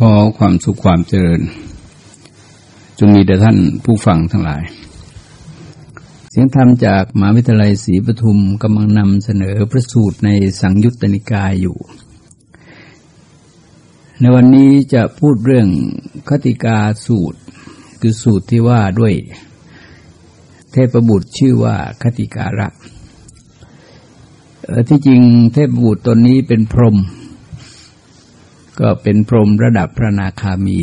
ขอความสุขความเจริญ จงมีแด่ท่านผู้ฟังทั้งหลาย เสียงธรรมจากมหาวิทยาลัยศรีปทุมกำลังนำเสนอพระสูตรในสังยุตตนิกายอยู่ ในวันนี้จะพูดเรื่องคติกาสูตร คือสูตรที่ว่าด้วย เทพบุตรชื่อว่าคติการะที่จริงเทพบุตรตนนี้เป็นพรหม ก็เป็นพรหมระดับพระนาคามี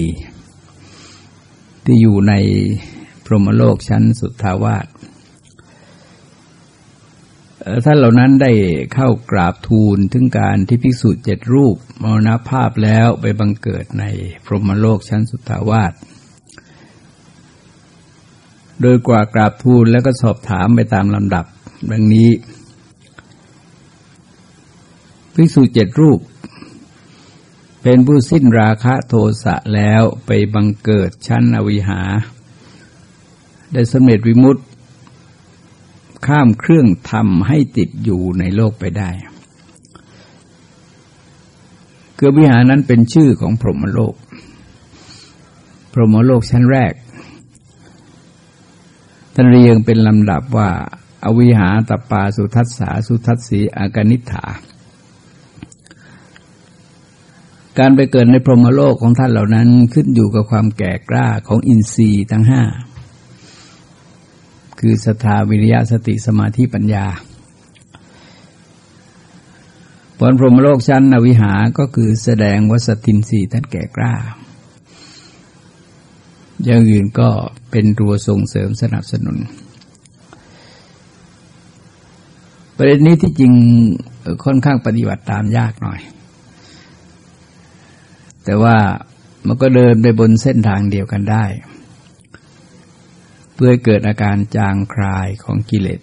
ที่อยู่ในพรหมโลกชั้นสุทธาวาสท่านเหล่านั้นได้เข้ากราบทูลถึงการที่ภิกษุเจ็ดรูปมรณภาพแล้วไปบังเกิดในพรหมโลกชั้นสุทธาวาส โดยกว่ากราบทูลแล้วก็สอบถามไปตามลำดับ ดังนี้ ภิกษุเจ็ดรูป เป็นผู้สิ้นราคะโทสะแล้วไปบังเกิดชั้นอวิหา ได้สำเร็จวิมุตติ ข้ามเครื่องทำให้ติดอยู่ในโลกไปได้เกือวิหารนั้นเป็นชื่อของพรหมโลก พรหมโลกชั้นแรกท่านเรียงเป็นลำดับว่า อวิหาตปาสุทัสสาสุทัสสีอากนิฐา การไปเกิดในพรหมโลกของท่านเหล่านั้นขึ้นอยู่กับความแก่กล้าของอินทรีย์ทั้งห้า คือศรัทธาวิริยะสติสมาธิปัญญาผลพรหมโลกชั้นนวิหาก็คือแสดงว่าสตินสีท่านแก่กล้า อย่างอื่นก็เป็นตัวส่งเสริมสนับสนุน ประเด็นนี้ที่จริงค่อนข้างปฏิบัติตามยากหน่อย แต่ว่ามันก็เดินไปบนเส้นทางเดียวกันได้ เพื่อเกิดอาการจางคลายของกิเลส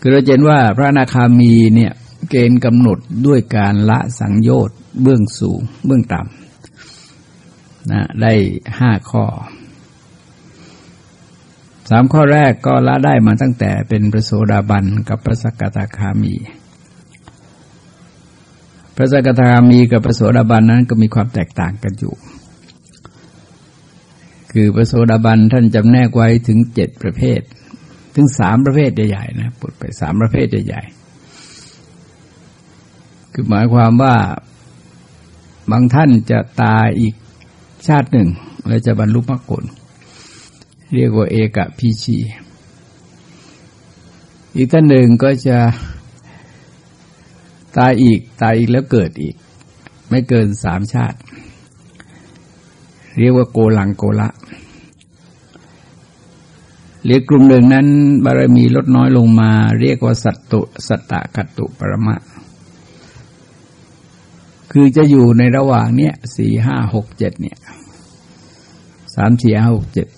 คือเราเห็นว่าพระอนาคามีเนี่ยเกณฑ์กำหนดด้วยการละสังโยชน์เบื้องสูงเบื้องต่ำนะได้ห้าข้อสามข้อแรกก็ละได้มาตั้งแต่เป็นพระโสดาบันกับพระสกตาคามี พระสกทามีกับพระโสดาบันนั้นก็มีความแตกต่างกันอยู่ คือพระโสดาบันท่านจำแนกไว้ถึงเจ็ดประเภท ถึงสามประเภทใหญ่ๆนะพูดไปสามประเภทใหญ่ๆคือหมายความว่าบางท่านจะตายอีกชาติหนึ่ง แล้วจะบรรลุมรรคผลเรียกว่าเอกพีชี อีกท่านหนึ่งก็จะ ตายอีกตายอีกแล้วเกิดอีก ไม่เกินสามชาติ เรียกว่าโกลังโกละเรียกกลุ่มหนึ่งนั้นบารมีลดน้อยลงมา เรียกว่าสัตตุสัตตะกัตตุปรมะ คือจะอยู่ในระหว่างเนี้ยสี่ห้าหกเจ็ดเนี่ยสามสี่ห้าหกเจ็ด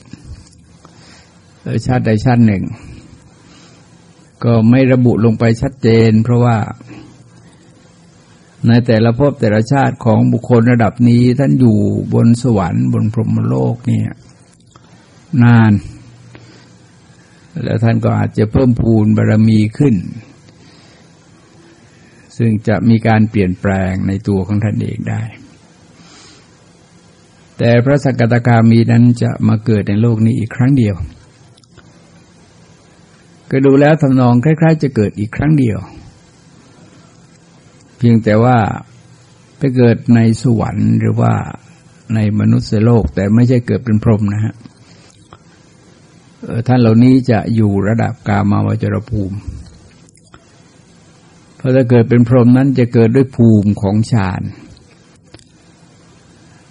ชาติใดชาติหนึ่ง ก็ไม่ระบุลงไปชัดเจน เพราะว่า ในแต่ละภพแต่ละชาติของบุคคลระดับนี้ท่านอยู่บนสวรรค์บนพรหมโลกเนี่ยนาน แล้วท่านก็อาจจะเพิ่มพูนบารรมีขึ้น ซึ่งจะมีการเปลี่ยนแปลงในตัวของท่านเองได้ แต่พระสกตาคามีนั้นจะมาเกิดในโลกนี้อีกครั้งเดียว ก็ดูแล้วทำนองคล้าย ๆ จะเกิดอีกครั้งเดียว เพียงแต่ว่าไปเกิดในสวรรค์หรือว่าในมนุษย์โลก แต่ไม่ใช่เกิดเป็นพรหมนะฮะท่านเหล่านี้จะอยู่ระดับกามาวจรภูมิ เพราะถ้าเกิดเป็นพรหมนั้นจะเกิดด้วยภูมิของฌาน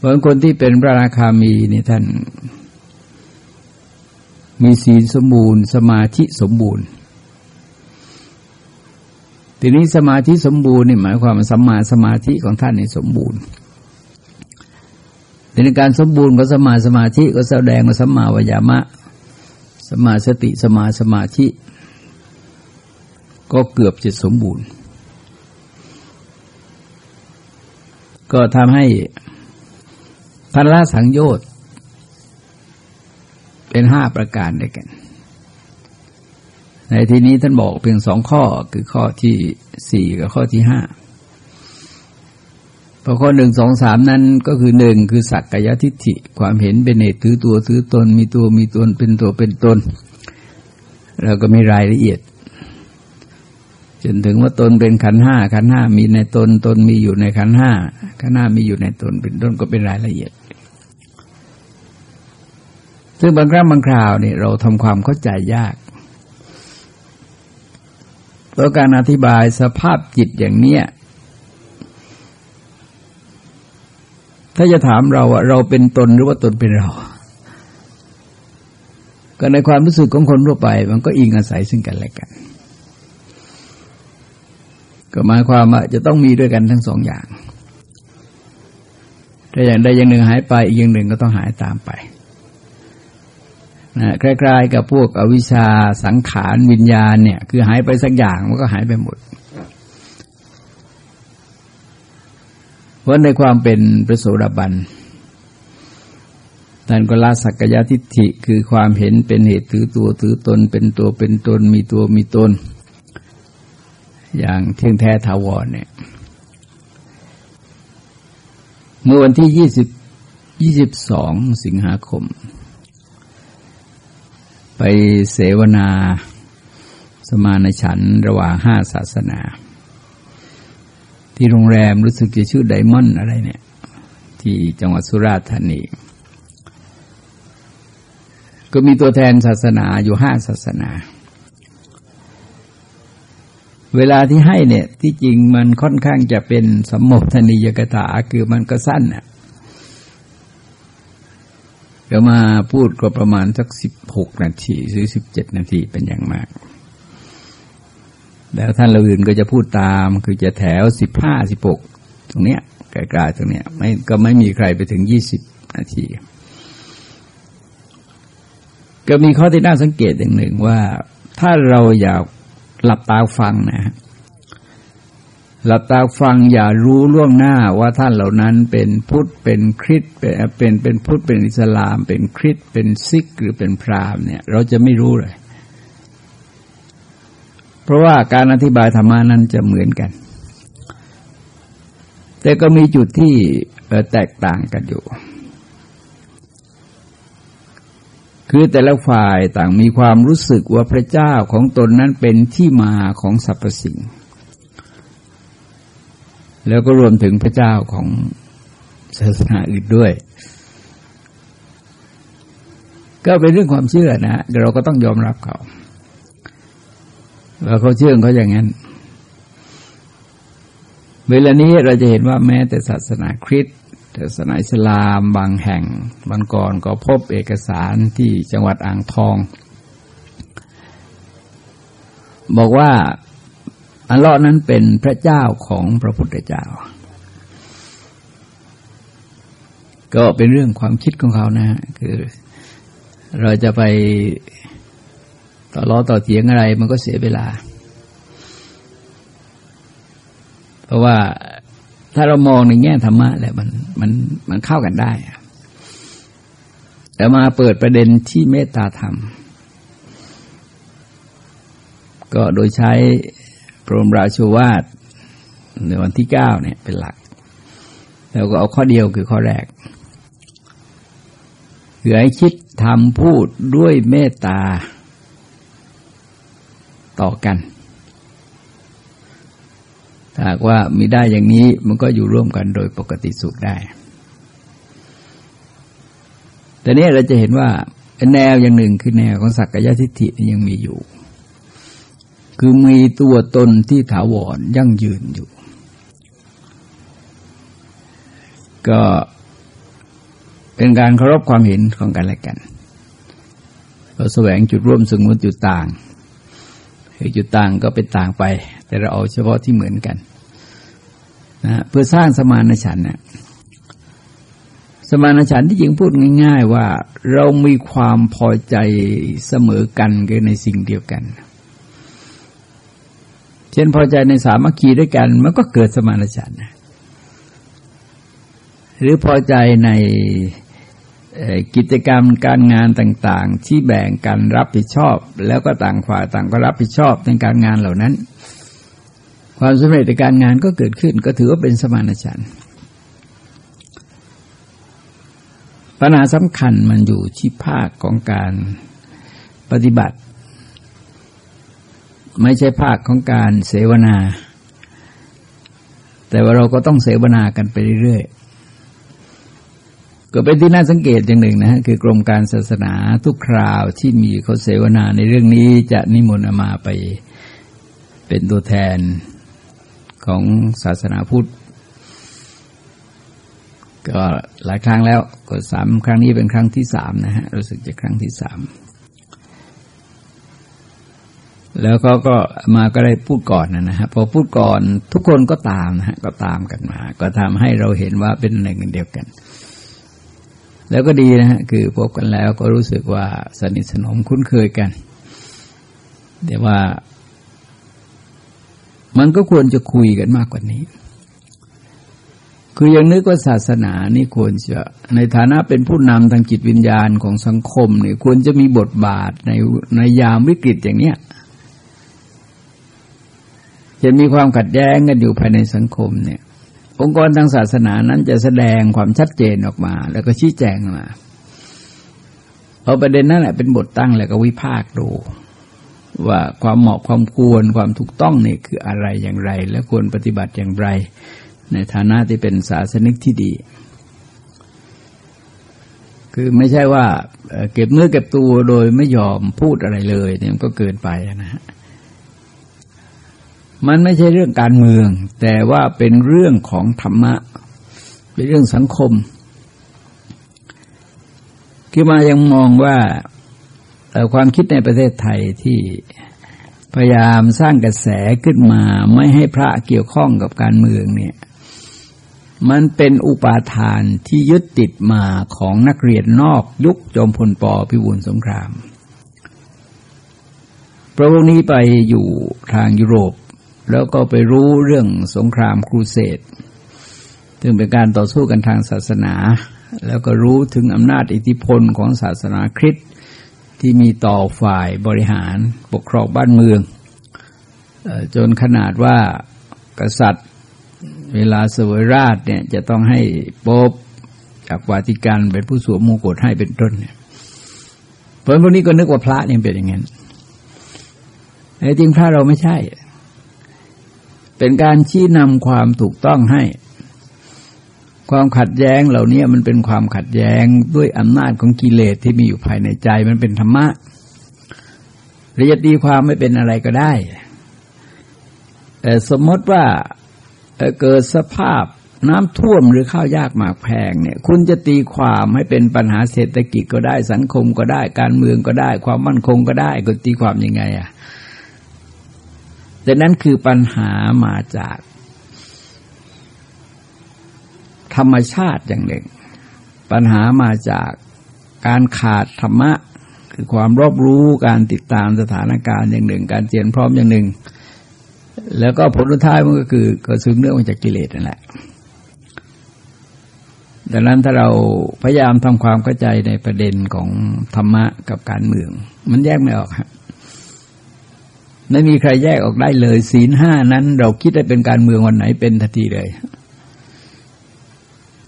บางคนที่เป็นพระราคามีนี่ท่าน มีศีลสมบูรณ์ สมาธิสมบูรณ์ ทีนี้สมาธิสมบูรณ์นี่หมายความว่าสัมมาสมาธิของท่านนี่สมบูรณ์ในการสมบูรณ์ของสมาสมาธิก็แสดงว่าสัมมาวิยามะสมาสติสมาสมาธิ ก็เกือบจะสมบูรณ์ ก็ทำให้พันละสังโยชน์เป็นห้าประการด้วยกัน ในที่นี้ท่านบอกเพียงสองข้อคือข้อที่สี่กับข้อที่ห้าพอข้อหนึ่งสองสามนั้นก็คือหนึ่งคือสักกายทิฏฐิความเห็นเป็นเหตุถือตัวถือตน มีตัวมีตนเป็นตัวเป็นตน เราก็มีรายละเอียด จนถึงว่าตนเป็นขันห้าขันห้ามีในตนตนมีอยู่ในขันห้าขันห้ามีอยู่ในตนเป็นต้นก็เป็นรายละเอียด ซึ่งบางครั้งบางคราวนี่เราทำความเข้าใจยาก ราะการอธิบายสภาพจิตอย่างเนี้ย ถ้าจะถามเราว่าเราเป็นตนหรือว่าตนเป็นเรา ก็ในความรู้สึกของคนทั่วไป มันก็อิงอาศัยซึ่งกันและกัน ก็หมายความว่าจะต้องมีด้วยกันทั้งสองอย่างถ้าอย่างใดอย่างหนึ่งหายไปอีกอย่างหนึ่งก็ต้องหายตามไป นะคล้ายๆ กับพวกอวิชชาสังขารวิญญาณเนี่ย คือหายไปสักอย่างมันก็หายไปหมด เพราะในความเป็นพระโสดาบันท่านก็ละสักกายทิฏฐิคือความเห็นเป็นเหตุถือตัวถือตน เป็นตัวเป็นตน มีตัวมีตน อย่างเที่ยงแท้ทาวรเนี่ย เมื่อวันที่ยี่สิบยี่สิบสองสิงหาคม ไปเสวนาสมานฉันระหว่างห้าศาสนา ที่โรงแรมรู้สึกจะชื่อไดมอนด์อะไรเนี่ย ที่จังหวัดสุราษฎร์ธานี ก็มีตัวแทนศาสนาอยู่ห้าศาสนา เวลาที่ให้เนี่ย ที่จริงมันค่อนข้างจะเป็นสมมตินิยกถาคือมันก็สั้นอะ ก็มาพูดก็ประมาณสักสิบหกนาทีหรือสิบเจ็ดนาทีเป็นอย่างมาก แล้วท่านเราอื่นก็จะพูดตามคือจะแถวสิบห้าสิบหกตรงเนี้ยไกลๆตรงเนี้ยไม่ก็ไม่มีใครไปถึงยี่สิบนาที ก็มีข้อที่น่าสังเกตอย่างหนึ่งว่า ถ้าเราอยากหลับตาฟังนะ หลับตาฟังอย่ารู้ล่วงหน้าว่าท่านเหล่านั้นเป็นพุทธเป็นคริสเป็นเป็นเป็นพุทธเป็นอิสลาม เป็นคริสเป็นซิกหรือเป็นพราหมณ์เนี่ย เราจะไม่รู้เลย เพราะว่าการอธิบายธรรมานั้นจะเหมือนกัน แต่ก็มีจุดที่แตกต่างกันอยู่ คือแต่ละฝ่ายต่างมีความรู้สึกว่าพระเจ้าของตนนั้นเป็นที่มาของสรรพสิ่ง แล้วก็รวมถึงพระเจ้าของศาสนาอื่นด้วย ก็เป็นเรื่องความเชื่อนะเราก็ต้องยอมรับเขาแล้วเขาเชื่อเขาอย่างนั้น เวลานี้เราจะเห็นว่าแม้แต่ศาสนาคริสต์ศาสนาอิสลามบางแห่งบางก่อนก็พบเอกสารที่จังหวัดอ่างทอง บอกว่า อัลลอฮ์นั้นเป็นพระเจ้าของพระพุทธเจ้า ก็เป็นเรื่องความคิดของเขานะฮะคือ เราจะไปต่อล้อต่อเถียงอะไรมันก็เสียเวลา เพราะว่าถ้าเรามองในแง่ธรรมะแล้วมันมันมันเข้ากันได้ แต่มาเปิดประเด็นที่เมตตาธรรม ก็โดยใช้ รมราชวาทในวันที่เก้าเนี่ยเป็นหลัก แล้วก็เอาข้อเดียวคือข้อแรกคือให้คิดทำพูดด้วยเมตตาต่อกันถ้าว่ามีได้อย่างนี้มันก็อยู่ร่วมกันโดยปกติสุขได้ แต่นี้เราจะเห็นว่าแนวอย่างหนึ่งคือแนวของสักกายทิฏฐิยังมีอยู่ คือมีตัวตนที่ถาวรยั่งยืนอยู่ ก็เป็นการเคารพความเห็นของกันและกันเราแสวงจุดร่วมสงวนจุดต่างคือจุดต่างก็เป็นต่างไป แต่เราเอาเฉพาะที่เหมือนกันนะเพื่อสร้างสมานฉันนะสมานฉันที่จริงพูดง่าย ๆ ว่าเรามีความพอใจเสมอกันกันในสิ่งเดียวกันเช่นพอใจในสามัคคีด้วยกัน มันก็เกิดสมานฉันท์หรือพอใจในกิจกรรมการงานต่าง ๆ ที่แบ่งกันรับผิดชอบ แล้วก็ต่างฝ่ายต่างก็รับผิดชอบในการงานเหล่านั้น ความสำเร็จในการงานก็เกิดขึ้น ก็ถือว่าเป็นสมานฉันท์ปัญหาสำคัญมันอยู่ที่ภาคของการปฏิบัติ ไม่ใช่ภาคของการเสวนา แต่ว่าเราก็ต้องเสวนากันไปเรื่อยๆก็เป็นที่น่าสังเกตอย่างหนึ่งนะฮะคือกรมการศาสนาทุกคราวที่มีเขาเสวนาในเรื่องนี้จะนิมนต์มาไปเป็นตัวแทนของศาสนาพุทธก็หลายครั้งแล้วก็สามครั้งนี้เป็นครั้งที่สามนะฮะรู้สึกจะครั้งที่สาม แล้วเขาก็มาก็ได้พูดก่อนนะฮะพอพูดก่อนทุกคนก็ตามนะฮะก็ตามกันมา ก็ทำให้เราเห็นว่าเป็นหนึ่งเดียวกัน แล้วก็ดีนะฮะคือพบกันแล้วก็รู้สึกว่าสนิทสนมคุ้นเคยกันแต่ว่า มันก็ควรจะคุยกันมากกว่านี้ คือยังนึกว่าศาสนานี่ควรจะในฐานะเป็นผู้นำทางจิตวิญญาณของสังคมเนี่ยควรจะมีบทบาทในในยามวิกฤตอย่างเนี้ย จะมีความขัดแย้งกันอยู่ภายในสังคมเนี่ย องค์กรทางศาสนานั้นจะแสดงความชัดเจนออกมา แล้วก็ชี้แจงมาเอาประเด็นนั้นแหละเป็นบทตั้งแล้วก็วิพากษ์ดู ว่าความเหมาะความควรความถูกต้องเนี่ยคืออะไรอย่างไร และควรปฏิบัติอย่างไร ในฐานะที่เป็นศาสนิกที่ดี คือไม่ใช่ว่าเก็บเนื้อเก็บตัวโดยไม่ยอมพูดอะไรเลยเนี่ยมันก็เกินไปนะฮะ มันไม่ใช่เรื่องการเมือง แต่ว่าเป็นเรื่องของธรรมะ เป็นเรื่องสังคม คือมายังมองว่าความคิดในประเทศไทยที่พยายามสร้างกระแสขึ้นมาไม่ให้พระเกี่ยวข้องกับการเมืองเนี่ย มันเป็นอุปาทานที่ยึดติดมาของนักเรียนนอกยุคจอมพลปพิบูลสงครามพระวกนี้ไปอยู่ทางยุโรป แล้วก็ไปรู้เรื่องสงครามครูเสดซึ่งเป็นการต่อสู้กันทางศาสนา แล้วก็รู้ถึงอำนาจอิทธิพลของศาสนาคริสต์ที่มีต่อฝ่ายบริหารปกครองบ้านเมือง จนขนาดว่ากษัตริย์เวลาเสวยราชเนี่ยจะต้องให้โป๊บจากวาติกันเป็นผู้สวมมงกุฎให้เป็นต้นเนี่ยเพราะพวกนี้ก็นึกว่าพระเนี่ยเป็นอย่างนั้นแต่จริงพระเราไม่ใช่ เป็นการชี้นำความถูกต้องให้ ความขัดแย้งเหล่านี้มันเป็นความขัดแย้งด้วยอำนาจของกิเลสที่มีอยู่ภายในใจมันเป็นธรรมะระยะตีความไม่เป็นอะไรก็ได้แต่สมมติว่าเกิดสภาพน้ำท่วมหรือข้าวยากหมากแพงเนี่ย คุณจะตีความให้เป็นปัญหาเศรษฐกิจก็ได้สังคมก็ได้ การเมืองก็ได้ ความมั่นคงก็ได้ก็ตีความยังไงอะ แต่นั้นคือปัญหามาจาก ธรรมชาติอย่างหนึ่ง ปัญหามาจากการขาดธรรมะ คือความรอบรู้การติดตามสถานการณ์อย่างหนึ่ง การเจียนพร้อมอย่างหนึ่ง แล้วก็ผลท้ายมันก็คือก็ซึมเรื่องมาจากกิเลสนั่นแหละดังนั้นถ้าเราพยายามทำความเข้าใจในประเด็นของธรรมะกับการเมือง มันแยกไม่ออกครับ ไม่มีใครแยกออกได้เลย ศีลห้านั้น เราคิดได้เป็นการเมืองวันไหนเป็นทันทีเลย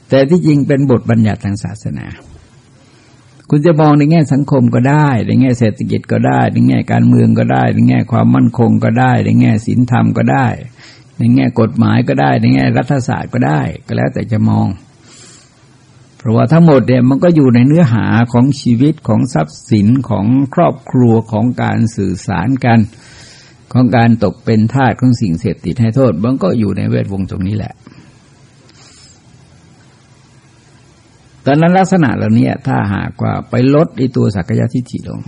แต่ที่จริงเป็นบทบัญญัติทางศาสนา คุณจะมองในแง่สังคมก็ได้ ในแง่เศรษฐกิจก็ได้ ในแง่การเมืองก็ได้ ในแง่ความมั่นคงก็ได้ ในแง่ศีลธรรมก็ได้ ในแง่กฎหมายก็ได้ ในแง่รัฐศาสตร์ก็ได้ ก็แล้วแต่จะมองเพราะว่าทั้งหมดเนี่ยมันก็อยู่ในเนื้อหาของชีวิตของทรัพย์สินของครอบครัวของการสื่อสารกัน ของการตกเป็นทาสของสิ่งเสพติดให้โทษ มันก็อยู่ในเวทวงตรงนี้แหละตอนนั้นลักษณะเหล่านี้ถ้าหากว่าไปลดไอตัวสักยะทิฏฐิลง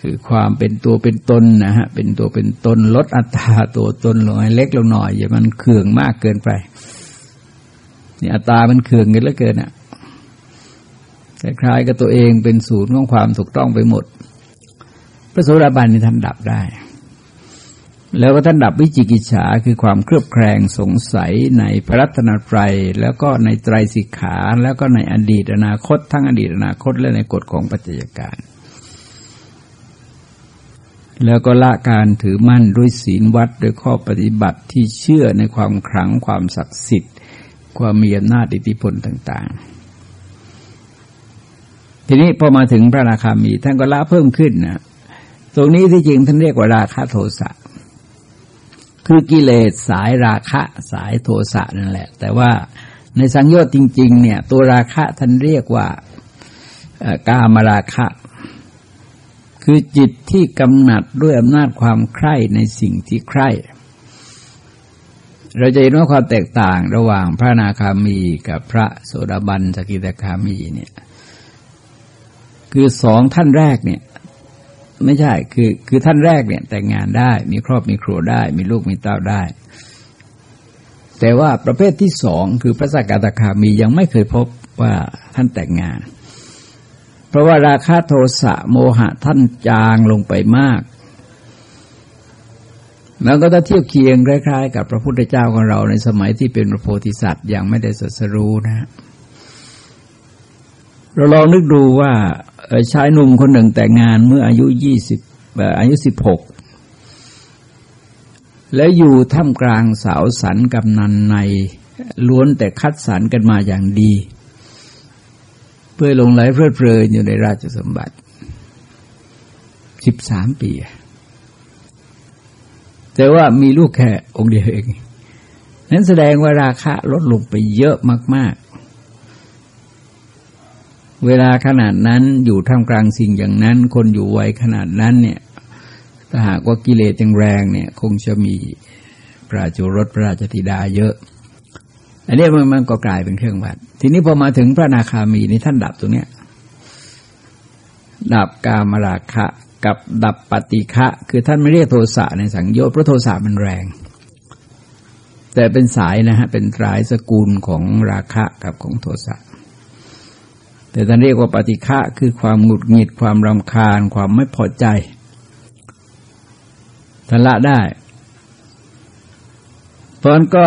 คือความเป็นตัวเป็นตนนะฮะเป็นตัวเป็นตนลดอัตราตัวตนลงให้เล็กลงหน่อยอย่ามันเคืองมากเกินไปนี่อัตรามันเคืองกันเหลือเกินอะคล้ายๆกับตัวเองเป็นศูนย์ของความถูกต้องไปหมด พระโสดาบันนี่ท่านดับได้ แล้วก็ท่านดับวิจิกิจฉาคือความเครือบแคลงสงสัยในพระรัตนตรัยแล้วก็ในไตรสิกขา แล้วก็ในอดีตอนาคต ทั้งอดีตอนาคต และในกฎของปัจจัยการ แล้วก็ละการถือมั่นด้วยศีลวัดด้วยข้อปฏิบัติที่เชื่อในความขลังความศักดิ์สิทธิ์ ความมีอำนาจอิทธิพลต่าง ๆทีนี้พอมาถึงพระราคามีท่านก็ละเพิ่มขึ้นนะ ตรงนี้ที่จริงท่านเรียกว่าราคะโทสะ คือกิเลสสายราคะสายโทสะนั่นแหละ แต่ว่าในสังโยชน์จริง ๆ เนี่ย ตัวราคะท่านเรียกว่ากามราคะ คือจิตที่กำหนัดด้วยอำนาจความใคร่ในสิ่งที่ใคร่ เราจะเห็นว่าความแตกต่างระหว่างพระนาคามีกับพระโสดาบันสกิตาคามีเนี่ย คือสองท่านแรกเนี่ย ไม่ใช่คือ คือท่านแรกเนี่ย แต่งงานได้ มีครอบมีครัวได้ มีลูกมีเต้าได้ แต่ว่าประเภทที่สองคือพระสกตคามียังไม่เคยพบว่าท่านแต่งงาน เพราะว่าราคะโทสะโมหะท่านจางลงไปมากแล้วก็ถ้าเทียบเคียงคล้ายๆ กับพระพุทธเจ้าของเราในสมัยที่เป็นพระโพธิสัตว์ยังไม่ได้สัสรู้นะเราลองนึกดูว่า ชายหนุ่มคนหนึ่งแต่งงานเมื่ออายุยี่สิบอายุสิบหกแล้วอยู่ท่ามกลางสาวสันกำนันในล้วนแต่คัดสรรกันมาอย่างดี เพื่อลงไหลเพลิดเพลินอยู่ในราชสมบัติสิบสามปี แต่ว่ามีลูกแค่องค์เดียวเอง นั้นแสดงว่าราคาลดลงไปเยอะมาก เวลาขนาดนั้นอยู่ท่ามกลางสิ่งอย่างนั้น คนอยู่ไวขนาดนั้นเนี่ยถ้าหากว่ากิเลสยังแรงเนี่ย คงจะมีพระจุรสพระราชธิดาเยอะ อันนี้มันมันก็กลายเป็นเครื่องวัด ทีนี้พอมาถึงพระนาคามีนี่ท่านดับตรงเนี้ยดับกามราคะกับดับปฏิฆะคือท่านไม่เรียกโทสะในสังโยชน์เพราะโทสะมันแรง แต่เป็นสายนะฮะเป็นสายสกุลของราคะกับของโทสะ แต่ท่านเรียกว่าปฏิฆะคือความหงุดหงิดความรำคาญ ความไม่พอใจทันละได้ เพราะนั้นก็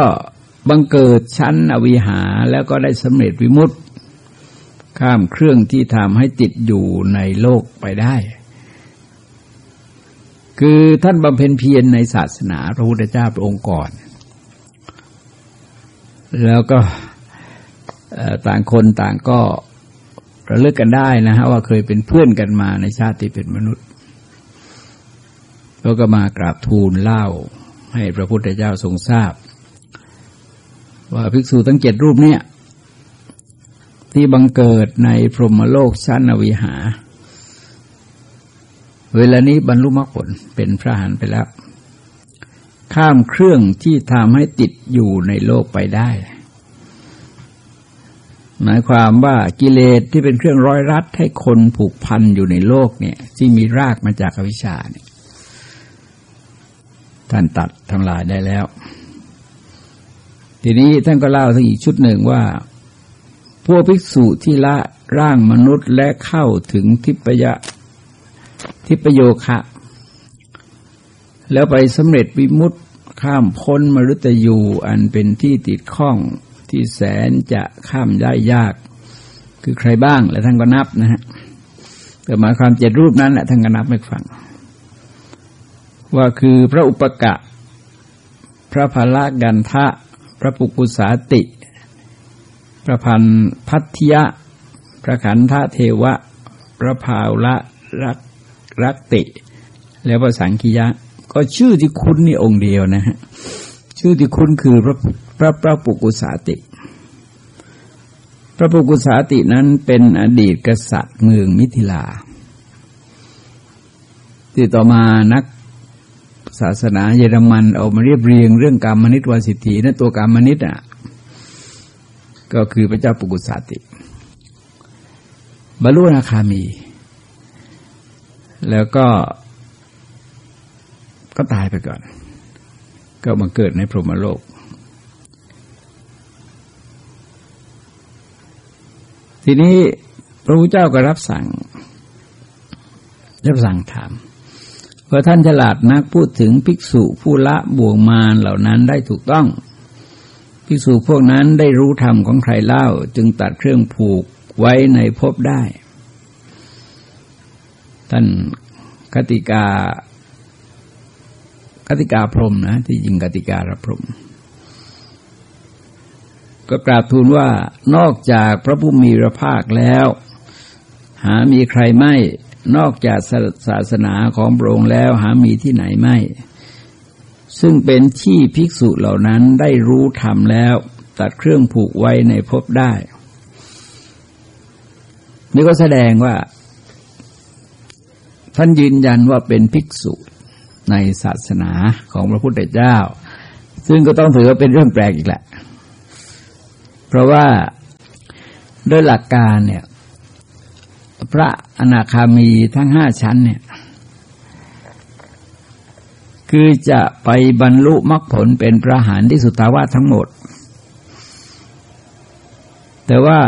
บังเกิดชั้นอวิหาแล้วก็ได้สำเร็จวิมุตติ ข้ามเครื่องที่ทำให้ติดอยู่ในโลกไปได้ คือท่านบำเพ็ญเพียรในศาสนาพระพุทธเจ้าพระองค์ก่อน แล้วก็ต่างคนต่างก็ ระลึกกันได้นะฮะว่าเคยเป็นเพื่อนกันมาในชาติที่เป็นมนุษย์แล้วก็มากราบทูลเล่าให้พระพุทธเจ้าทรงทราบ ว่าภิกษุทั้งเจ็ดรูปเนี่ย ที่บังเกิดในพรหมโลกชั้นอวิหา เวลานี้บรรลุมรรคผลเป็นพระหันไปแล้ว ข้ามเครื่องที่ทำให้ติดอยู่ในโลกไปได้ หมายความว่ากิเลสที่เป็นเครื่องร้อยรัดให้คนผูกพันอยู่ในโลกเนี่ยที่มีรากมาจากอวิชชาเนี่ยท่านตัดทำลายได้แล้ว ทีนี้ท่านก็เล่าถึงอีกชุดหนึ่งว่า พวกภิกษุที่ละร่างมนุษย์และเข้าถึงทิพยะทิพโยคะ แล้วไปสำเร็จวิมุตข้ามพ้นมรุตยูอันเป็นที่ติดข้อง ที่แสนจะข้ามได้ยาก คือใครบ้าง และท่านก็นับนะฮะแต่หมายความเจ็ดรูปนั้นแหละท่านก็นับไม่ฟัง ว่าคือพระอุปกะ พระพละกันทะ พระปุกุสาติ พระพันพัทยะ พระขันธเทวะ พระภาวละรักรักติ แล้วพระสังคียะ ก็ชื่อที่คุ้นนี่องค์เดียวนะฮะชื่อที่คุ้นคือพระ พระพระปุกุสาติ พระปุกุสาตินั้นเป็นอดีตกษัตริย์เมืองมิถิลาที่ต่อมานักศาสนาเยอรมันเอามาเรียบเรียงเรื่องการมนิตวสิทธินะตัวการมนิตอะก็คือพระเจ้าปุกุสาติบรรลุนาคามี แล้วก็ก็ตายไปก่อน ก็มาเกิดในพรหมโลก ทีนี้พระพุทธเจ้าก็รับสั่ง รับสั่งถามว่าท่านฉลาดนักพูดถึงภิกษุผู้ละบ่วงมารเหล่านั้นได้ถูกต้อง ภิกษุพวกนั้นได้รู้ธรรมของใครเล่า จึงตัดเครื่องผูกไว้ในภพได้ ท่านกติกากติกาพรมนะ ที่จริงกติการพรม ก็กราบทูลว่านอกจากพระผู้มีพระภาคแล้ว หามีใครไม่นอกจากศาสนาของพระองค์แล้วหามีที่ไหนไม่ ซึ่งเป็นที่ภิกษุเหล่านั้นได้รู้ธรรมแล้ว ตัดเครื่องผูกไว้ในภพได้ นี่ก็แสดงว่า ท่านยืนยันว่าเป็นภิกษุในศาสนาของพระพุทธเจ้า ซึ่งก็ต้องถือว่าเป็นเรื่องแปลกอีกแหละ เพราะว่าด้วยหลักการเนี่ย พระอนาคามีทั้งห้าชั้นเนี่ย คือจะไปบรรลุมรรคผลเป็นพระหานที่สุตาวาสทั้งหมด แต่ว่า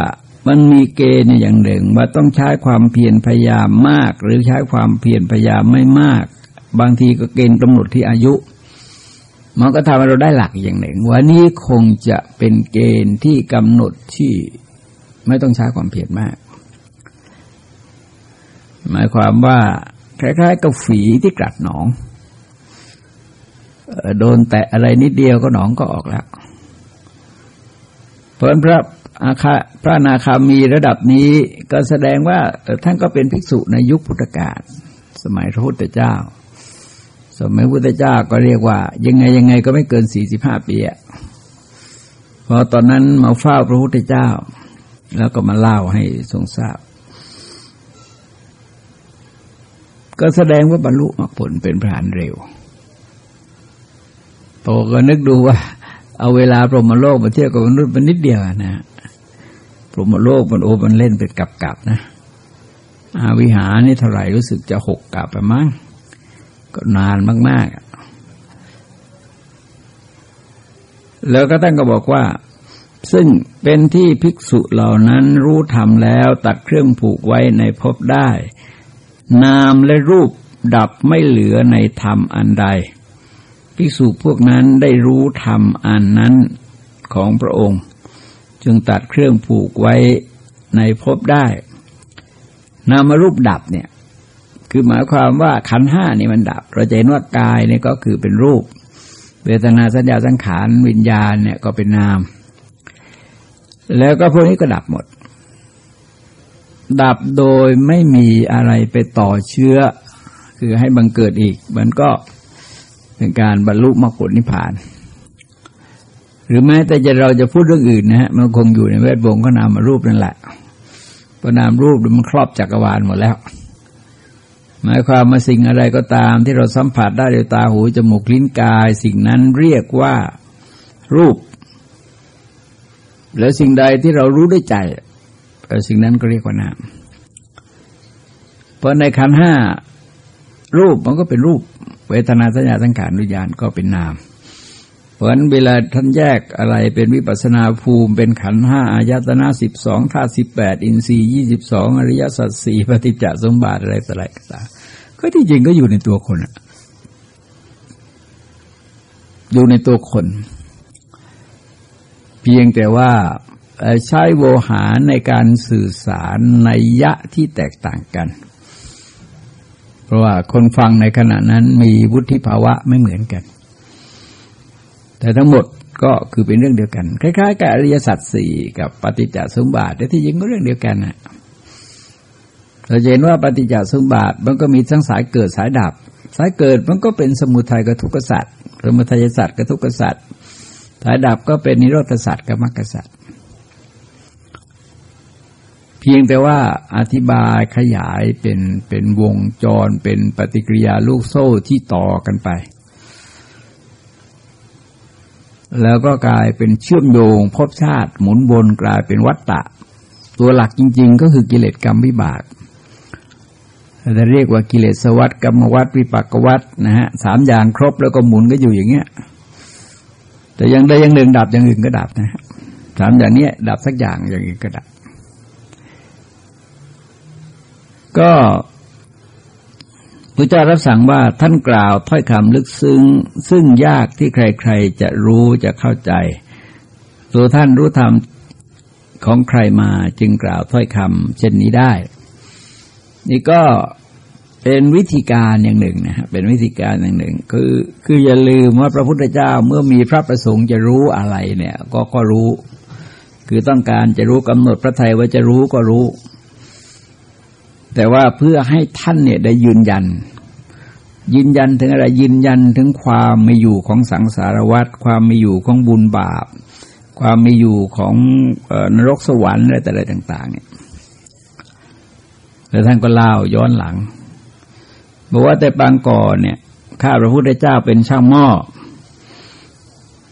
มันมีเกณฑ์อย่างหนึ่งว่าต้องใช้ความเพียรพยายามมาก หรือใช้ความเพียรพยายามไม่มาก บางทีก็เกณฑ์กำหนดที่อายุ มันก็ทำให้เราได้หลักอย่างหนึ่งว่านี้คงจะเป็นเกณฑ์ที่กำหนดที่ไม่ต้องใช้ความเพียรมาก หมายความว่าคล้ายๆกับฝีที่กัดหนองโดนแตะอะไรนิดเดียวก็หนองก็ออกแล้ว เพราะพระอาคาพระนาคามีระดับนี้ก็แสดงว่าท่านก็เป็นภิกษุในยุคพุทธกาลสมัยพระพุทธเจ้า สมัยพุทธเจ้าก็เรียกว่า ยังไงยังไงก็ไม่เกินสี่สิบห้าปีอะพอตอนนั้นมาเฝ้าพระพุทธเจ้า แล้วก็มาเล่าให้ทรงทราบ ก็แสดงว่าบรรลุมรรคผลเป็นพระานเร็วพอก็นึกดูว่า เอาเวลาพรหมโลกมาเทียบกับมนุษย์มันนิดเดียวนะพรหมโลกมันโอมันเล่นเป็นกับกับนะอาวิหารนี่เท่าไหร่รู้สึกจะหกกับไปมั้ง ก็นานมาก ๆ แล้วก็ท่านก็บอกว่า ซึ่งเป็นที่ภิกษุเหล่านั้นรู้ธรรมแล้วตัดเครื่องผูกไว้ในภพได้ นามและรูปดับไม่เหลือในธรรมอันใด ภิกษุพวกนั้นได้รู้ธรรมอันนั้นของพระองค์ จึงตัดเครื่องผูกไว้ในภพได้ นามรูปดับเนี่ย คือหมายความว่าขันห้านี่มันดับ เราจะเห็นว่ากายนี่ก็คือเป็นรูป เวทนาสัญญาสังขารวิญญาณเนี่ยก็เป็นนาม แล้วก็พวกนี้ก็ดับหมด ดับโดยไม่มีอะไรไปต่อเชื้อ คือให้บังเกิดอีก มันก็เป็นการบรรลุมรรคผลนิพพาน หรือแม้แต่จะเราจะพูดเรื่องอื่นนะฮะมันคงอยู่ในแวดวงก็นามารูปนั่นแหละพอนามรูปมันครอบจักรวาลหมดแล้ว หมายความมาสิ่งอะไรก็ตามที่เราสัมผัสได้ด้วยตาหูจมูกลิ้นกาย สิ่งนั้นเรียกว่ารูป แล้วสิ่งใดที่เรารู้ด้วยใจสิ่งนั้นก็เรียกว่านามเพราะในขันห้ารูปมันก็เป็นรูป เวทนาสัญญาสังขารวิญญาณก็เป็นนาม เพราะฉะนั้นเวลาท่านแยกอะไรเป็นวิปัสนาภูมิ เป็นขันห้าอายตนะสิบสองธาตุสิบแปดอินทรีย์ยี่สิบสองอริยสัจสี่ปฏิจจสมบัติอะไรต่ออะไรก็ตาม ก็ที่จริงก็อยู่ในตัวคนอยู่ในตัวคน เพียงแต่ว่าใช้โวหารในการสื่อสารในยะที่แตกต่างกัน เพราะว่าคนฟังในขณะนั้นมีวุฒิภาวะไม่เหมือนกัน แต่ทั้งหมดก็คือเป็นเรื่องเดียวกัน คล้ายๆ กับอริยสัจสี่กับปฏิจจสมบัติแต่ที่จริงก็เรื่องเดียวกันนะ เราเห็นว่าปฏิจจสมบัติมันก็มีทั้งสายเกิดสายดับ สายเกิดมันก็เป็นสมุทัยกับทุกขสัตว์สมุทัยสัตว์กับทุกขสัตว์สายดับก็เป็นนิโรธสัตว์กับมรรคสัตว์เพียงแต่ว่าอธิบายขยายเป็นเป็นวงจรเป็นปฏิกิริยาลูกโซ่ที่ต่อกันไป แล้วก็กลายเป็นเชื่อมโยงพบชาติหมุนวนกลายเป็นวัตตะตัวหลักจริง ๆ ก็คือกิเลสกรรมวิบาก จะเรียกว่ากิเลสวัตกรรมวัตวิปากวัตนะฮะสามอย่างครบแล้วก็หมุนก็อยู่อย่างเงี้ย แต่ยังได้ยังหนึ่งดับอย่างอื่นก็ดับนะสามอย่างนี้ดับสักอย่างอย่างอื่นก็ดับ ก็พระเจ้ารับสั่งว่าท่านกล่าวถ้อยคำลึกซึ้ง ซึ่งยากที่ใครๆจะรู้จะเข้าใจ ตัวท่านรู้ธรรมของใครมาจึงกล่าวถ้อยคำเช่นนี้ได้ นี่ก็เป็นวิธีการอย่างหนึ่งนะฮะเป็นวิธีการอย่างหนึ่ง คือคืออย่าลืมว่าพระพุทธเจ้าเมื่อมีพระประสงค์จะรู้อะไรเนี่ย ก็ก็รู้ คือต้องการจะรู้กำหนดพระไทยว่าจะรู้ก็รู้ แต่ว่าเพื่อให้ท่านเนี่ยได้ยืนยัน ยืนยันถึงอะไรยืนยันถึงความไม่อยู่ของสังสารวัฏความไม่อยู่ของบุญบาป ความไม่อยู่ของนรกสวรรค์อะไรแต่อะไรต่าง ๆ เนี่ย แล้วท่านก็เล่าย้อนหลัง บอกว่าแต่ปางก่อนเนี่ยข้าพระพุทธเจ้าเป็นช่างหม้อ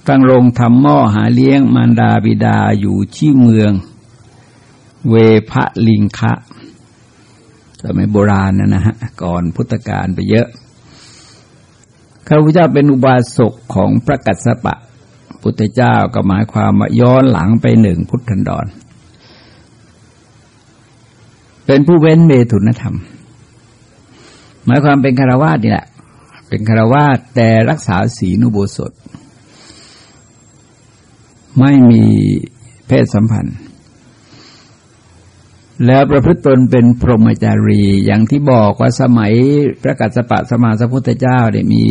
ตั้งโรงทำหม้อหาเลี้ยงมารดาบิดาอยู่ที่เมือง เวพะลิงคะสมัยโบราณนะนะฮะก่อนพุทธกาลไปเยอะข้าพเจ้าเป็นอุบาสกของพระกัสสปะ พุทธเจ้าก็หมายความว่าย้อนหลังไปหนึ่งพุทธันดร เป็นผู้เว้นเมตุนธรรม หมายความเป็นคารวาสนี่แหละ เป็นคารวาสแต่รักษาศีลอุโบสถ ไม่มีเพศสัมพันธ์ แล้วประพฤติตนเป็นพรหมจารีอย่างที่บอกว่าสมัยพระกัสสปะสมาสัพพุทธเจ้าเนี่ยมี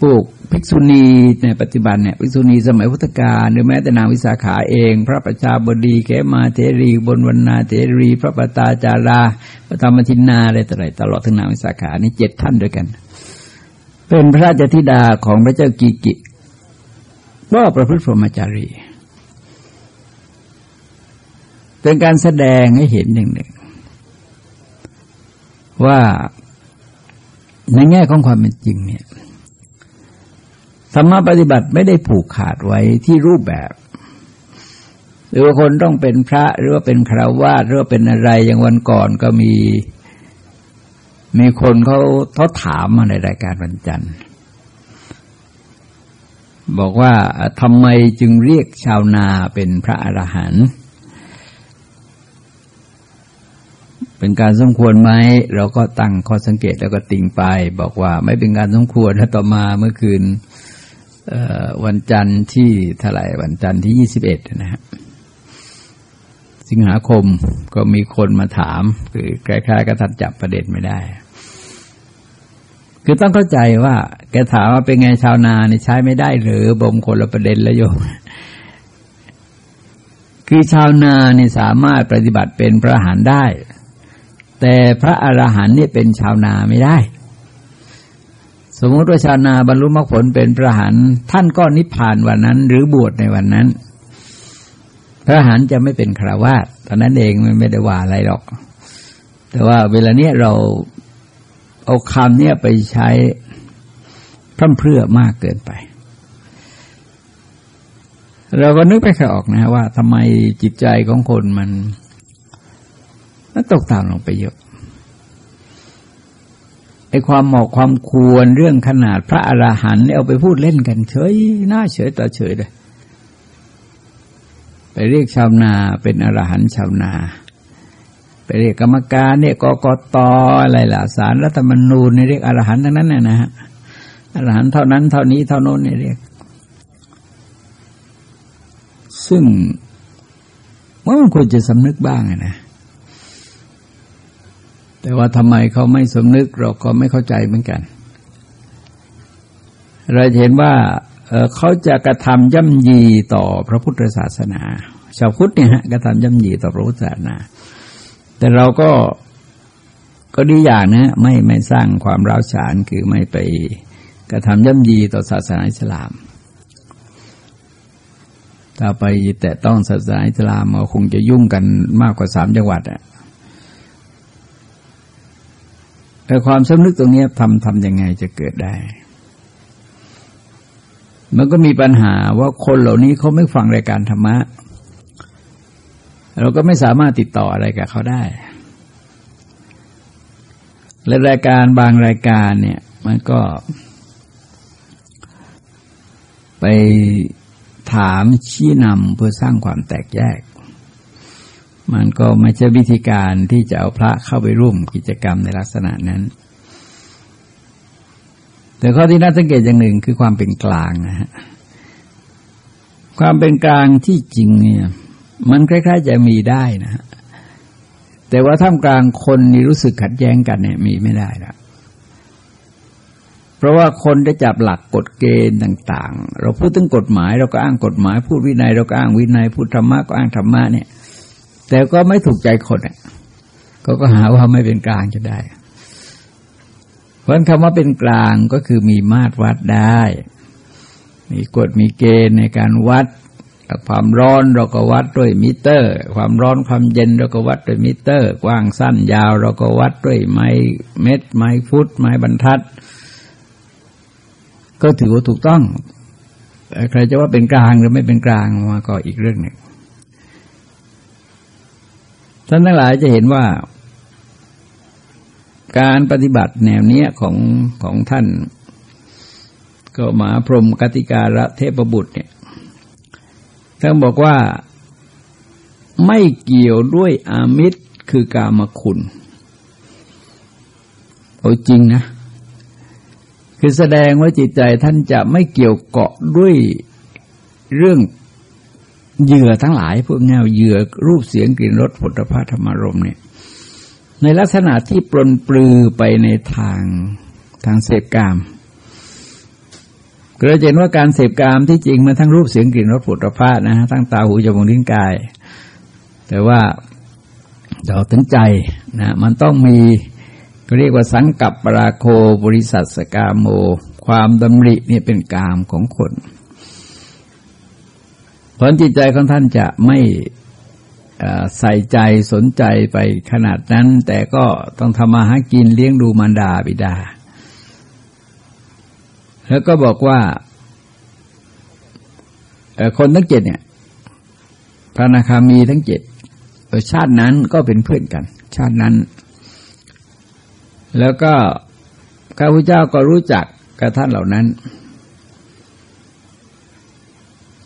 พวก ภิกษุณีในปัจจุบันเนี่ยภิกษุณีสมัยพุทธกาลหรือแม้แต่นางวิสาขาเอง พระประชาบดีเขมาเทรีบนวันนาเทรี พระปตาจาราพระธรรมทินนาอะไรต่ออะไรตลอดถึงนางวิสาขานี่เจ็ดท่านด้วยกัน เป็นพระราชธิดาของพระเจ้ากีกิก็ประพฤติพรหมจารี เป็นการแสดงให้เห็นหนึ่งหนึ่งว่าในแง่ของความเป็นจริงเนี่ย ธรรมะปฏิบัติไม่ได้ผูกขาดไว้ที่รูปแบบ หรือว่าคนต้องเป็นพระหรือว่าเป็นคราวาสหรือว่าเป็นอะไรอย่างวันก่อนก็มี มีคนเขาเขาถามมาในรายการวันจันทร์บอกว่าทำไมจึงเรียกชาวนาเป็นพระอรหันต์เป็นการสมควรไหมเราก็ตั้งข้อสังเกตแล้วก็ติงไป บอกว่าไม่เป็นการสมควรถ้าต่อมาเมื่อคืน วันจันทร์ที่เท่าไหร่วันจันทร์ที่ยี่สิบเอ็ดนะฮะสิงหาคมก็มีคนมาถาม คือคล้ายๆกับทัดจับประเด็นไม่ได้ คือต้องเข้าใจว่า แกถามว่าเป็นไงชาวนาเนี่ยใช้ไม่ได้หรือบ่มคนละประเด็นแล้วโยมคือชาวนาเนี่ยสามารถปฏิบัติเป็นพระหารได้ แต่พระอรหันต์นี่เป็นชาวนาไม่ได้ สมมติว่าชาวนาบรรลุมรรคผลเป็นพระหันท่านก็นิพพานวันนั้น หรือบวชในวันนั้น พระหันจะไม่เป็นคราวาสตอนนั้นเองมันไม่ได้ว่าอะไรหรอก แต่ว่าเวลาเนี้ยเราเอาคำเนี้ยไปใช้พร่ำเพรื่อมากเกินไป เราก็นึกไปค่ออกนะว่าทำไมจิตใจของคนมันแล้วตกต่ำลงไปเยอะ ไอ้ความเหมาะความควรเรื่องขนาดพระอราหันต์เอาไปพูดเล่นกันเฉยหน้าเฉยต่อเฉยเลยไปเรียกชาวนาเป็นอรหันต์ชาวนา ไปเรียกกรรมการเนี่ยกกตอะไรล่ะสารรัฐธรรมนูญเนี่ยเรียกอรหันต์ทั้งนั้นนะฮะอรหันต์เท่านั้น เท่านี้เท่าโน้นเนี่ยเรียก ซึ่งมันควรจะสำนึกบ้างนะ แต่ว่าทำไมเขาไม่สมนึกเราก็ไม่เข้าใจเหมือนกัน เราเห็นว่าเขาจะกระทำย่ำยีต่อพระพุทธศาสนา ชาวพุทธเนี่ยฮะกระทำย่ำยีต่อพระพุทธศาสนา แต่เราก็ก็ดีอย่างนะไม่ไม่สร้างความร้าวฉานคือไม่ไปกระทำย่ำยีต่อศาสนาอิสลาม ถ้าไปแต่ต้องศาสนาอิสลามเราคงจะยุ่งกันมากกว่าสามจังหวัดอะ แต่ความสำนึกตรงนี้ทำทำยังไงจะเกิดได้ มันก็มีปัญหาว่าคนเหล่านี้เขาไม่ฟังรายการธรรมะ เราก็ไม่สามารถติดต่ออะไรกับเขาได้ และรายการบางรายการเนี่ย มันก็ ไปถามชี้นำเพื่อสร้างความแตกแยก มันก็ไม่ใช่วิธีการที่จะเอาพระเข้าไปร่วมกิจกรรมในลักษณะนั้น แต่ข้อที่น่าสังเกตอย่างหนึ่งคือความเป็นกลางนะฮะความเป็นกลางที่จริงเนี่ยมันคล้ายๆจะมีได้นะฮะแต่ว่าท่ามกลางคนนี่รู้สึกขัดแย้งกันเนี่ยมีไม่ได้ละเพราะว่าคนได้จับหลักกฎเกณฑ์ต่าง ๆ เราพูดถึงกฎหมาย เราก็อ้างกฎหมาย พูดวินัยเราก็อ้างวินัย พูดธรรมะก็อ้างธรรมะเนี่ย แต่ก็ไม่ถูกใจคนอะก็ก็หาว่าไม่เป็นกลางจะได้ เพราะคำว่าเป็นกลางก็คือมีมาตรวัดได้ มีกฎมีเกณฑ์ในการวัด ความร้อนเราก็วัดด้วยมิเตอร์ ความร้อนความเย็นเราก็วัดด้วยมิเตอร์ กว้างสั้นยาวเราก็วัดด้วยไม้เม็ดไม้ฟุตไม้บรรทัด ก็ถือว่าถูกต้องใครจะว่าเป็นกลางหรือไม่เป็นกลางมาก็อีกเรื่องหนึ่ง ท่านทั้งหลายจะเห็นว่า การปฏิบัติแนวเนี้ยของของท่าน ก็มาพรมกติการะเทพบุตรเนี่ยท่านบอกว่าไม่เกี่ยวด้วยอามิตรคือกามคุณเอาจริงนะ คือแสดงว่าจิตใจท่านจะไม่เกี่ยวเกาะด้วยเรื่อง เหยื่อทั้งหลายพวกแนวเหยื่อรูปเสียงกลิ่นรสผลิภัณฑ์ธรรมารมเนี่ย ในลักษณะที่ปลนปลือไปในทางทางเสพกามเราเห็นว่าการเสพกามที่จริงมันทั้งรูปเสียงกลิ่นรสผลิภัณฑ์นะฮะทั้งตาหูจมูกลิ้นกาย แต่ว่าเราถึงใจนะมันต้องมีเรียกว่าสังกับปราโคบริสัทสกามโม ความดำรินี่เป็นกามของคน ผลจิตใจของท่านจะไม่ใส่ใจสนใจไปขนาดนั้น แต่ก็ต้องทำมาหากินเลี้ยงดูมารดาบิดา แล้วก็บอกว่าคนทั้งเจ็ดเนี่ยพระนาคามีทั้งเจ็ดชาตินั้นก็เป็นเพื่อนกัน ชาตินั้น แล้วก็ข้าพเจ้าก็รู้จักกับท่านเหล่านั้น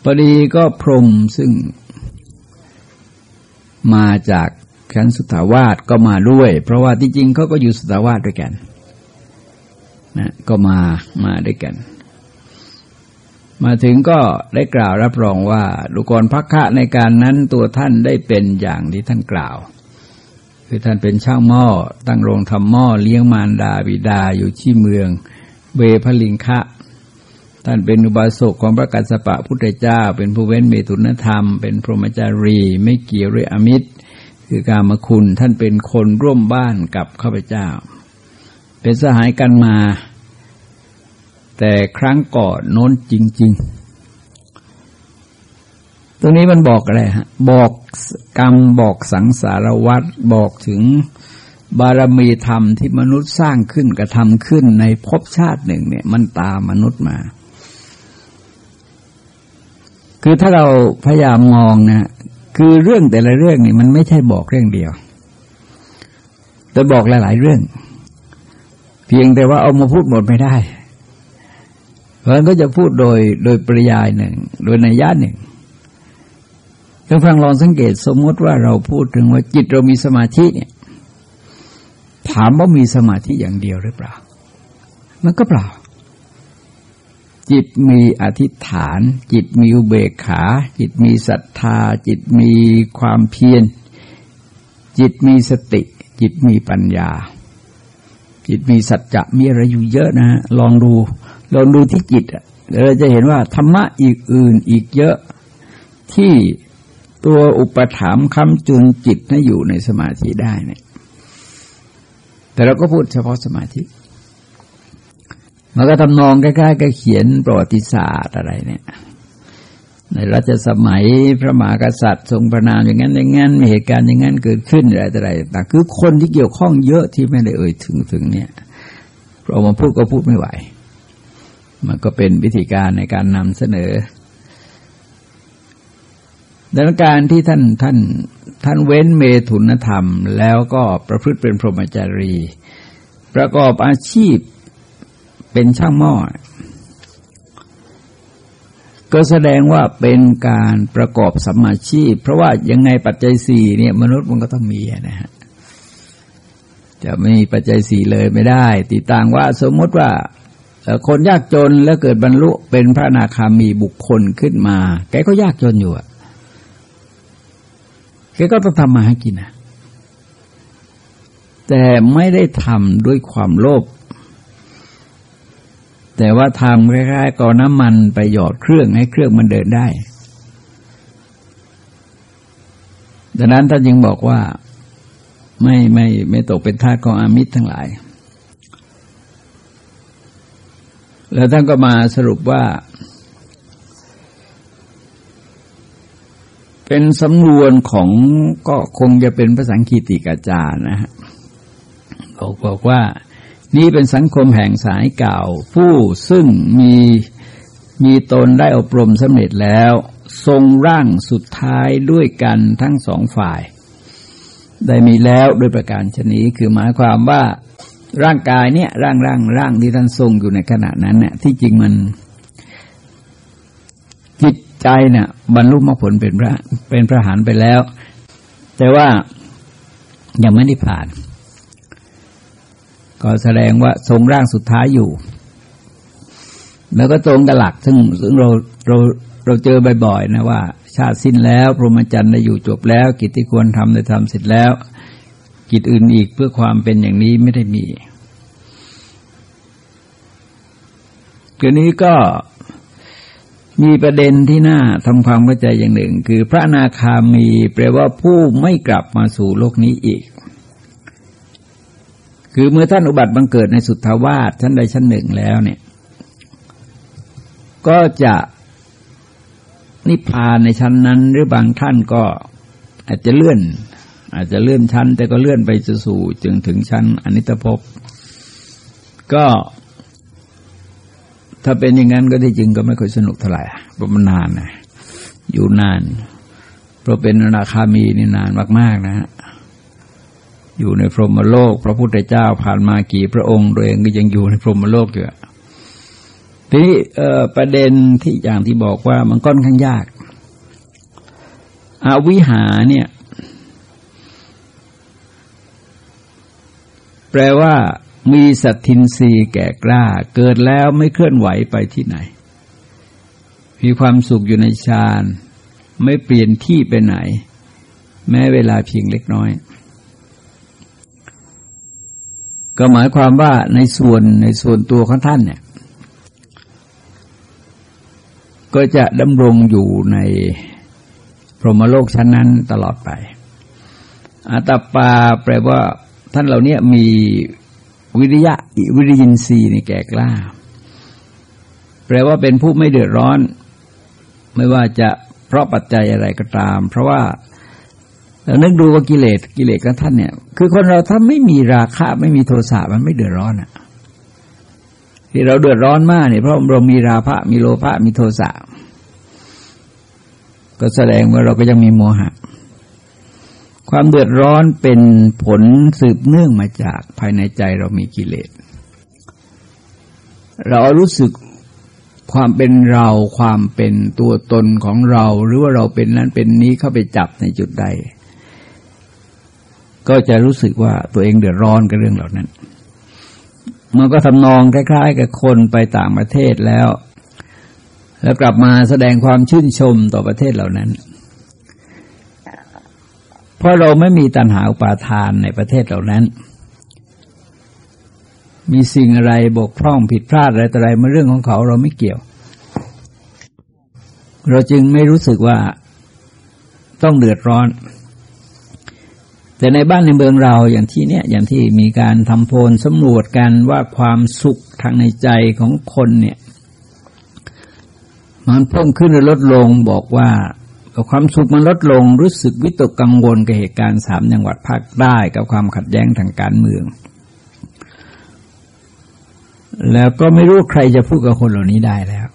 อดีก็พรมซึ่งมาจากขันสุตาวาสก็มาด้วย เพราะว่าที่จริงเขาก็อยู่สุตาวาสด้วยกันนะก็มามาด้วยกัน มาถึงก็ได้กล่าวรับรองว่าดุกรพักคะในการนั้นตัวท่านได้เป็นอย่างที่ท่านกล่าว คือท่านเป็นช่างหม้อตั้งโรงทำหม้อเลี้ยงมารดาบิดาอยู่ที่เมืองเบพลิงคะ ท่านเป็นอุบาสกของพระกัสสปะพุทธเจ้า เป็นผู้เว้นเมตุนธรรม เป็นพรหมจารี ไม่เกี่ยวด้วยอมิตร คือการมคุณท่านเป็นคนร่วมบ้านกับข้าพเจ้า เป็นสหายกันมา แต่ครั้งก่อนโน้นจริง ๆ ตรงนี้มันบอกอะไรฮะ บอกกรรมบอกสังสารวัตรบอกถึงบารมีธรรมที่มนุษย์สร้างขึ้นกระทำขึ้นในภพชาติหนึ่งเนี่ย มันตามมนุษย์มา คือถ้าเราพยายามมองนะคือเรื่องแต่ละเรื่องนี่มันไม่ใช่บอกเรื่องเดียว แต่บอกหลาย ๆ เรื่อง เพียงแต่ว่าเอามาพูดหมดไม่ได้ เพราะนั้นก็จะพูดโดยโดยปริยายหนึ่ง โดยในัยยะหนึ่งท่านฟังลองสังเกตสมมติว่าเราพูดถึงว่าจิตเรามีสมาธิเนี่ยถามว่ามีสมาธิอย่างเดียวหรือเปล่า มันก็เปล่า จิตมีอธิษฐาน จิตมีอุเบกขา จิตมีศรัทธา จิตมีความเพียร จิตมีสติ จิตมีปัญญา จิตมีสัจจะมีอะไรอยู่เยอะนะฮะลองดู ลองดูที่จิตเราจะเห็นว่าธรรมะอีกอื่นอีกเยอะที่ตัวอุปถัมภ์คำจุนจิตให้อยู่ในสมาธิได้เนี่ยแต่เราก็พูดเฉพาะสมาธิ มันก็ทำนองใกล้ๆกับเขียนประวัติศาสตร์อะไรเนี่ย ในรัชสมัยพระมหากษัตริย์ทรงประนามอย่างนั้นอย่างนั้นมีเหตุการณ์อย่างนั้นเกิดขึ้นอะไรอะไรต่างคือคนที่เกี่ยวข้องเยอะที่ไม่ได้เอ่ยถึงถึงเนี่ยเรามาพูดก็พูดไม่ไหว มันก็เป็นวิธีการในการนำเสนอดังการที่ท่านท่านท่านเว้นเมถุนธรรม แล้วก็ประพฤติเป็นพรหมจารี ประกอบอาชีพ เป็นช่างหม้อ ก็แสดงว่าเป็นการประกอบสัมมาชีพ เพราะว่ายังไงปัจจัยสี่เนี่ย มนุษย์มันก็ต้องมีนะฮะจะไม่มีปัจจัยสี่เลยไม่ได้ ติต่างว่าสมมติว่าคนยากจนแล้วเกิดบรรลุเป็นพระนาคามีบุคคลขึ้นมา แกก็ยากจนอยู่อะแกก็ต้องทำมาให้กินนะแต่ไม่ได้ทำด้วยความโลภ แต่ว่าทำคล้ายๆกับน้ำมันไปหยอดเครื่องให้เครื่องมันเดินได้ดังนั้นท่านยังบอกว่าไม่ไม่ไม่ตกเป็นทาสของอามิตรทั้งหลาย แล้วท่านก็มาสรุปว่า เป็นสำนวนของก็คงจะเป็นภาษาอังกฤษติกาจานะฮะบอกบอกว่า นี่เป็นสังคมแห่งสายเก่า ผู้ซึ่งมีมีตนได้อบรมสำเร็จแล้ว ทรงร่างสุดท้ายด้วยกันทั้งสองฝ่าย ได้มีแล้วโดยประการชนี้คือหมายความว่าร่างกายเนี่ยร่างร่างร่างที่ท่านทรงอยู่ในขณะนั้นเนี่ยที่จริงมัน จิตใจเนี่ยบรรลุมรรคผลเป็นพระเป็นพระหานไปแล้ว แต่ว่ายังไม่ได้ผ่าน ก็แสดงว่าทรงร่างสุดท้ายอยู่ แล้วก็ตรงกับหลัก ซึ่งซึ่งเราเราเราเจอบ่อยๆนะว่า ชาติสิ้นแล้ว พรหมจรรย์ได้อยู่จบแล้ว กิจที่ควรทำได้ทำเสร็จแล้ว กิจอื่นอีกเพื่อความเป็นอย่างนี้ไม่ได้มีทีนี้ก็มีประเด็นที่น่าทำความเข้าใจอย่างหนึ่ง คือพระนาคามีแปลว่าผู้ไม่กลับมาสู่โลกนี้อีก คือเมื่อท่านอุบัติบังเกิดในสุทธาวาสชั้นใดชั้นหนึ่งแล้วเนี่ย ก็จะนิพพานในชั้นนั้น หรือบางท่านก็อาจจะเลื่อน อาจจะเลื่อนชั้น แต่ก็เลื่อนไปสู่จึงถึงชั้นอนิจภพก็ถ้าเป็นอย่างนั้นก็ที่จริงก็ไม่ค่อยสนุกเท่าไหร่เพราะมันนานนะอยู่นาน เพราะเป็นราคามีนี่นานมาก ๆ นะฮะ อยู่ในพรหมโลก พระพุทธเจ้าผ่านมากี่พระองค์ตัวเองก็ยังอยู่ในพรหมโลกอยู่ทีนี้ประเด็นที่อย่างที่บอกว่ามันก้อนข้างยากอาวิหาเนี่ย แปลว่ามีสัตทินรีแก่กล้า เกิดแล้วไม่เคลื่อนไหวไปที่ไหน มีความสุขอยู่ในฌาน ไม่เปลี่ยนที่ไปไหน แม้เวลาเพียงเล็กน้อย ก็หมายความว่าในส่วนในส่วนตัวของท่านเนี่ย ก็จะดำรงอยู่ในพรหมโลกชั้นนั้นตลอดไปอาตปาแปลว่า ท่านเหล่านี้มีวิริยะวิริยินทรีย์ในแก่กล้า แปลว่าเป็นผู้ไม่เดือดร้อน ไม่ว่าจะเพราะปัจจัยอะไรก็ตาม เพราะว่า นึกดูว่ากิเลสกิเลสของท่านเนี่ย คือคนเราถ้าไม่มีราคะไม่มีโทสะมันไม่เดือดร้อนอะที่เราเดือดร้อนมากเนี่ยเพราะเรามีราภะมีโลภะมีโทสะก็แสดงว่าเราก็ยังมีโมหะ ความเดือดร้อนเป็นผลสืบเนื่องมาจากภายในใจเรามีกิเลส เรารู้สึกความเป็นเราความเป็นตัวตนของเรา หรือว่าเราเป็นนั้นเป็นนี้เข้าไปจับในจุดใด ก็จะรู้สึกว่าตัวเองเดือดร้อนกับเรื่องเหล่านั้น มันก็ทำนองคล้ายๆ กับคนไปต่างประเทศแล้ว แล้วกลับมาแสดงความชื่นชมต่อประเทศเหล่านั้น เพราะเราไม่มีตัณหาอุปาทานในประเทศเหล่านั้น มีสิ่งอะไรบกพร่องผิดพลาดอะไรต่อะไรมาเรื่องของเขาเราไม่เกี่ยว เราจึงไม่รู้สึกว่าต้องเดือดร้อน แต่ในบ้านในเมืองเราอย่างที่เนี้ยอย่างที่มีการทำโพลสำรวจกันว่าความสุขทางในใจของคนเนี่ย มันเพิ่มขึ้นหรือลดลงบอกว่าความสุขมันลดลงรู้สึกวิตกกังวลกับเหตุการณ์สามจังหวัดภาคใต้กับความขัดแย้งทางการเมือง แล้วก็ไม่รู้ใครจะพูดกับคนเหล่านี้ได้แล้ว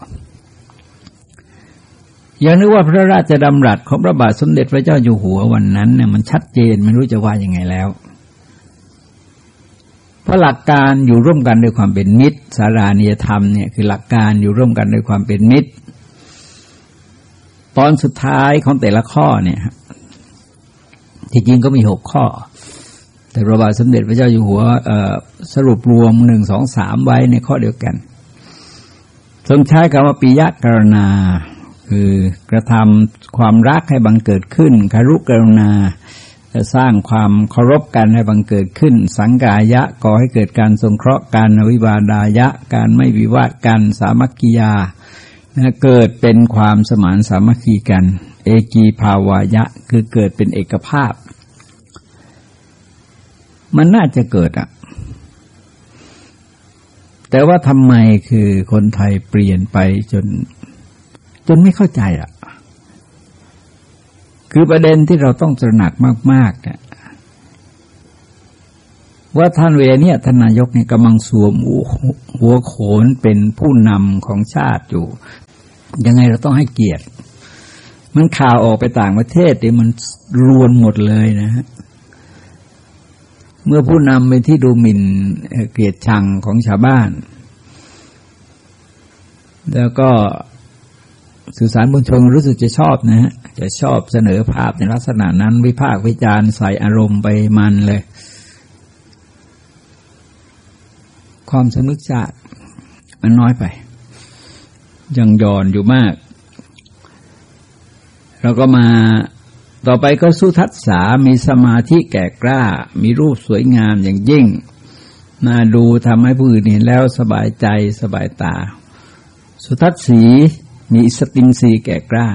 อยังนึกว่าพระราชดำรัสของพระบาทสมเด็จพระเจ้าอยู่หัววันนั้นเนี่ยมันชัดเจนไม่รู้จะว่ายังไงแล้วเพราะหลักการอยู่ร่วมกันด้วยความเป็นมิตร สารานิยธรรมเนี่ยคือหลักการอยู่ร่วมกันด้วยความเป็นมิตร ตอนสุดท้ายของแต่ละข้อเนี่ยที่จริงก็มีหกข้อ แต่พระบาทสมเด็จพระเจ้าอยู่หัวสรุปรวมหนึ่งสองสามไว้ในข้อเดียวกัน ทรงใช้คำว่าปิยะกรณา คือกระทำความรักให้บังเกิดขึ้นคารุกรุณาจะสร้างความเคารพกันให้บังเกิดขึ้น สังกายะก่อให้เกิดการสงเคราะห์กันวิวาดายะ การไม่วิวาทกันสามัคคียาเกิดเป็นความสมานสามัคคีกัน เอกีภาวายะคือเกิดเป็นเอกภาพ มันน่าจะเกิดอะแต่ว่าทำไมคือคนไทยเปลี่ยนไปจน จนไม่เข้าใจอะคือประเด็นที่เราต้องตระหนักมาก ๆ เนี่ย ว่าท่านเวเนี่ยท่านนายกเนี่ยกำลังสวมหัวโขนเป็นผู้นำของชาติอยู่ ยังไงเราต้องให้เกียรติ มันข่าวออกไปต่างประเทศเนี่ยมันรวนหมดเลยนะฮะเมื่อผู้นำเป็นที่ดูหมิ่นเกลียดชังของชาวบ้าน แล้วก็ สื่อสารมวลชนรู้สึกจะชอบนะฮะจะชอบเสนอภาพในลักษณะนั้น วิพากษ์วิจารณ์ใส่อารมณ์ไปมันเลย ความสนึกชาติมันน้อยไป ยังย่อนอยู่มาก เราก็มาต่อไปก็สุทัศสามีสมาธิแก่กล้า มีรูปสวยงามอย่างยิ่งน่าดูทำให้ผู้อื่นเห็นแล้วสบายใจสบายตา สุทัศสี มีสตินสีแก่กล้า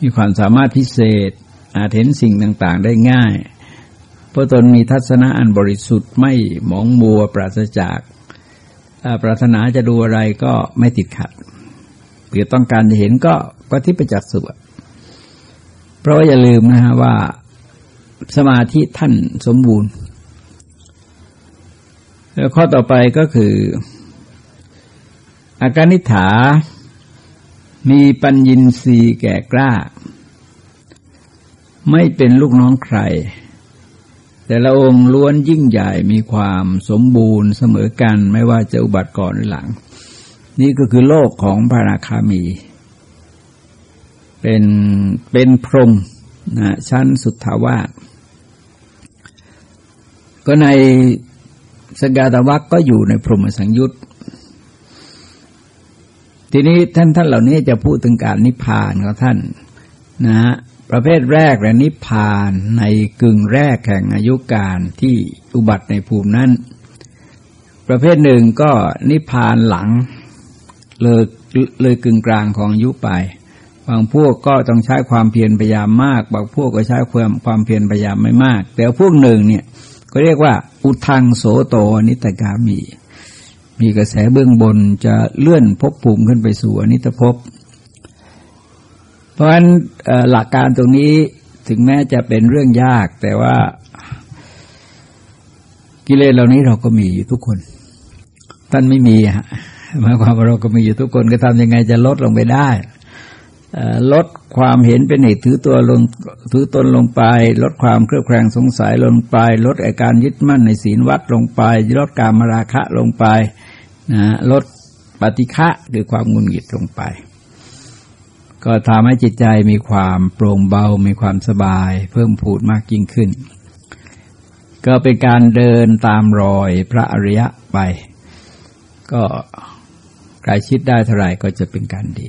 มีความสามารถพิเศษ อาจเห็นสิ่งต่างๆได้ง่าย เพราะตนมีทัศนะอันบริสุทธิ์ไม่หมองมัวปราศจากปรารถนาจะดูอะไรก็ไม่ติดขัดเพื่อต้องการจะเห็นก็ก็ที่ประจักษ์สุเพราะว่าอย่าลืมนะฮะว่าสมาธิท่านสมบูรณ์ แล้วข้อต่อไปก็คืออาการนิฐา มีปัญญินรีแก่กล้า ไม่เป็นลูกน้องใคร แต่ละองค์ล้วนยิ่งใหญ่มีความสมบูรณ์เสมอกันไม่ว่าจะอุบัติก่อนหรือหลัง นี่ก็คือโลกของพระราคามี เป็นเป็นพรหมนะชั้นสุทธาวาสก็ในสกาตวักก็อยู่ในพรหมสังยุต ทีนี้ท่านท่านเหล่านี้จะพูดถึงการนิพพานของท่านนะฮะประเภทแรกและนิพพานในกึ่งแรกแห่งอายุการที่อุบัติในภูมินั้น ประเภทหนึ่งก็นิพพานหลังเลยเลยกึ่งกลางของอายุไป บางพวกก็ต้องใช้ความเพียรพยายามมาก บางพวกก็ใช้ความความเพียรพยายามไม่มาก แต่พวกหนึ่งเนี่ยก็เรียกว่า อุทังโสโตนิตกามี มีกระแสเบื้องบนจะเลื่อนภพภูมิขึ้นไปสู่อนิจภพ เพราะฉะนั้นหลักการตรงนี้ถึงแม้จะเป็นเรื่องยาก แต่ว่ากิเลสเหล่านี้เราก็มีอยู่ทุกคน ท่านไม่มีฮะหมายความว่าเราก็มีอยู่ทุกคนก็ทำยังไงจะลดลงไปได้ ลดความเห็นเป็นเหตุถือตัวลงถือตนลงไป ลดความเครือบแคลงสงสัยลงไป ลดอาการยึดมั่นในศีลวัดลงไป ลดการมาราคะลงไปนะลดปฏิฆะคือความงุนหงิดลงไป ก็ทำให้จิตใจมีความโปร่งเบา มีความสบาย เพิ่มพูดมากยิ่งขึ้น ก็เป็นการเดินตามรอยพระอริยะไป ก็กลายชิดได้เท่าไหร่ก็จะเป็นการดี